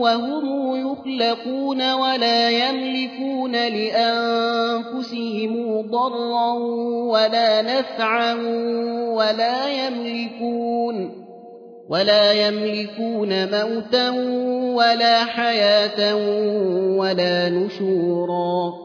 وهم يخلقون ولا يملكون لأنفسهم ضرا ولا نفعا ولا يملكون ولا يملكون موتا ولا حياة ولا نشورا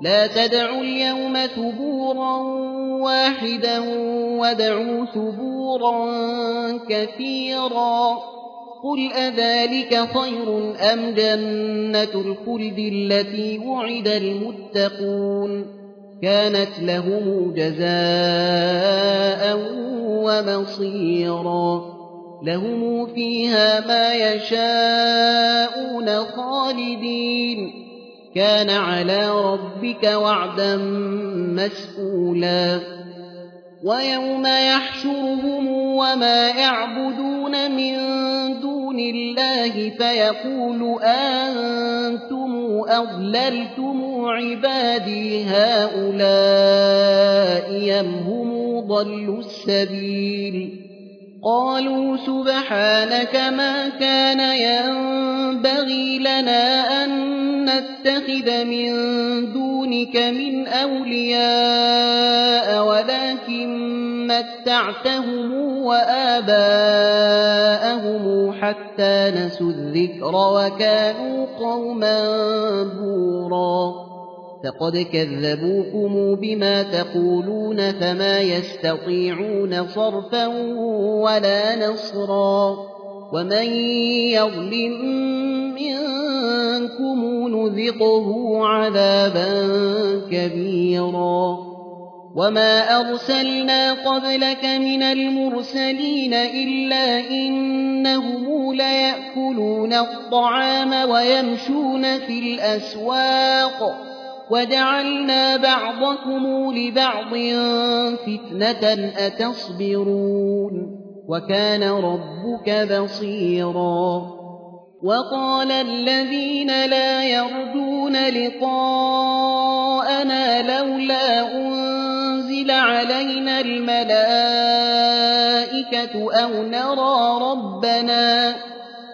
لا تدعوا اليوم ثبورا واحدا وادعوا ثبورا كثيرا قل أذلك خير أم جنة الخلد التي وعد المتقون كانت لهم جزاء ومصيرا لهم فيها ما يشاءون خالدين كان على ربك وعدا مسئولا ويوم يحشرهم وما يعبدون من دون الله فيقول أنتم أضللتم عبادي هؤلاء أم هم ضلوا السبيل؟ قالوا سبحانك ما كان ينبغي لنا أن نتخذ من دونك من أولياء ولكن متعتهم وآباءهم حتى نسوا الذكر وكانوا قوما بورا. فقد كذبوكم بما تقولون فما يستطيعون صرفا ولا نصرا ومن يظلم منكم نذقه عذابا كبيرا وما أرسلنا قبلك من المرسلين إلا إنهم ليأكلون الطعام ويمشون في الأسواق وجعلنا بعضكم لبعض فتنة أتصبرون وكان ربك بصيرا وقال الذين لا يرجون لقاءنا لولا أنزل علينا الملائكة أو نرى ربنا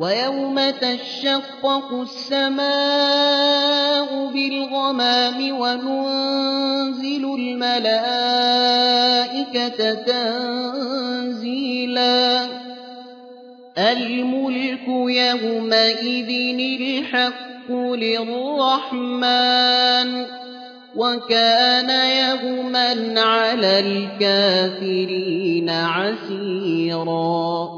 ويوم تشقق السماء بالغمام وننزل الملائكة تنزيلا. الملك يومئذ الحق للرحمن وكان يوما على الكافرين عسيرا.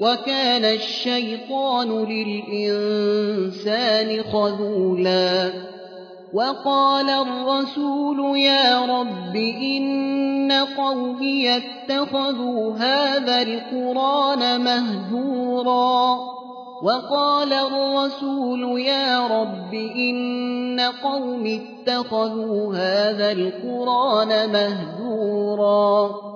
وكان الشيطان للإنسان خذولا. وقال الرسول يا رب إن قومي اتخذوا هذا القرآن مهجورا. وقال الرسول يا رب إن قومي اتخذوا هذا القرآن مهجورا.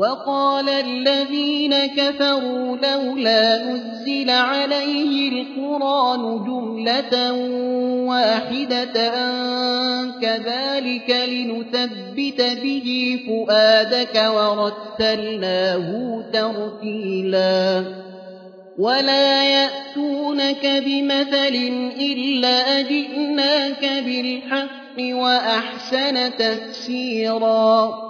وقال الذين كفروا لولا نزل عليه القرآن جملة واحدة كذلك لنثبت به فؤادك ورتلناه ترتيلا. ولا يأتونك بمثل إلا جئناك بالحق وأحسن تفسيرا.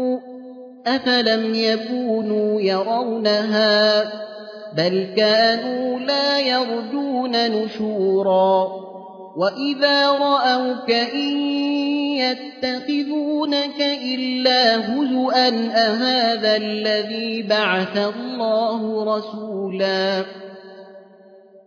أفلم يكونوا يرونها بل كانوا لا يرجون نشورا وإذا رأوك إن يتخذونك إلا هزؤا أهذا الذي بعث الله رسولا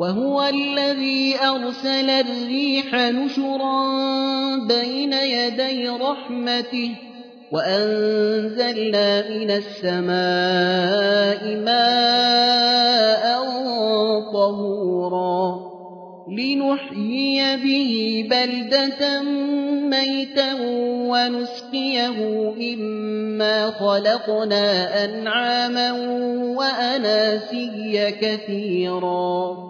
وهو الذي أرسل الريح نشرا بين يدي رحمته وأنزلنا من السماء ماء طهورا لنحيي به بلدة ميتا ونسقيه مما خلقنا أنعاما وأناسيا كثيرا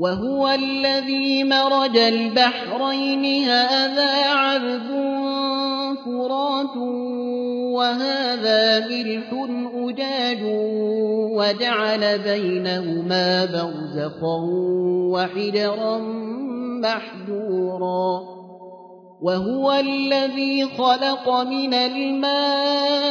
وهو الذي مرج البحرين. هذا عذب فرات وهذا ملح أجاج وجعل بينهما برزخا وحجرا محجورا. وهو الذي خلق من الماء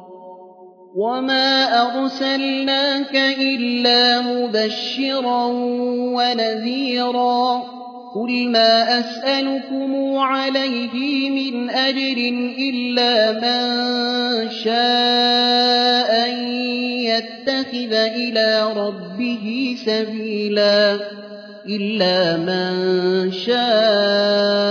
وما أرسلناك إلا مبشرا ونذيرا قل ما أسألكم عليه من أجر إلا من شاء أن يتخذ إلى ربه سبيلا إلا من شاء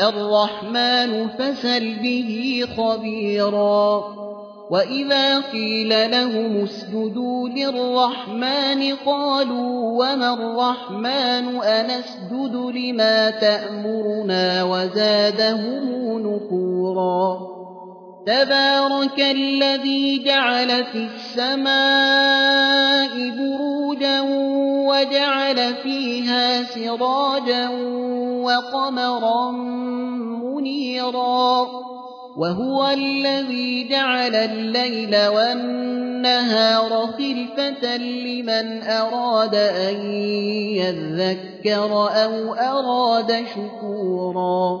الرحمن فسل به خبيرا وإذا قيل لهم اسجدوا للرحمن قالوا وما الرحمن أنسجد لما تأمرنا وزادهم نفورا تبارك الذي جعل في السماء بروجا وجعل فيها سراجا وقمرا منيرا وهو الذي جعل الليل والنهار خلفة لمن أراد أن يذكر أو أراد شكورا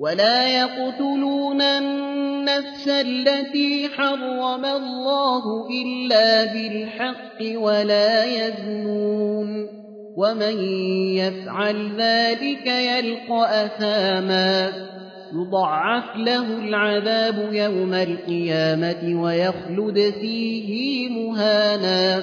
ولا يقتلون النفس التي حرم الله إلا بالحق ولا يزنون. ومن يفعل ذلك يلقى أثاما. يضعف له العذاب يوم القيامة ويخلد فيه مهانا.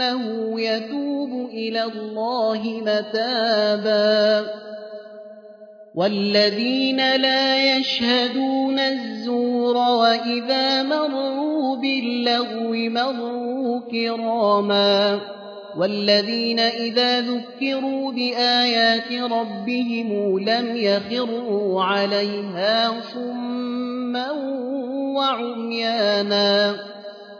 فإنه يتوب إلى الله متابا. والذين لا يشهدون الزور وإذا مروا باللغو مروا كراما. والذين إذا ذكروا بآيات ربهم لم يخروا عليها صما وعميانا.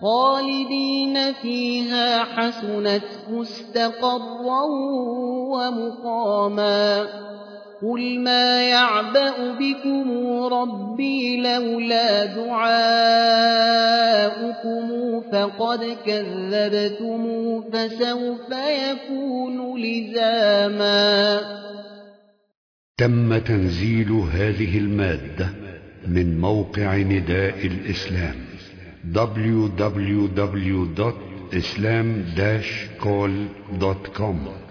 خالدين فيها حسنت مستقرا ومقاما. قل ما يعبأ بكم ربي لولا دعاؤكم فقد كذبتم فسوف يكون لزاما. تم تنزيل هذه المادة من موقع نداء الإسلام. www.islam-call.com